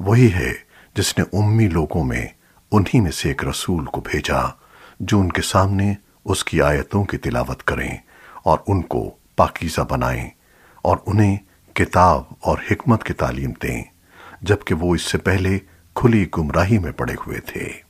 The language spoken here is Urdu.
وہی ہے جس نے امی لوگوں میں انہی میں سے ایک رسول کو بھیجا جو ان کے سامنے اس کی آیتوں کی تلاوت کریں اور ان کو پاکیزہ بنائیں اور انہیں کتاب اور حکمت کی تعلیم دیں، جبکہ وہ اس سے پہلے کھلی گمراہی میں پڑے ہوئے تھے۔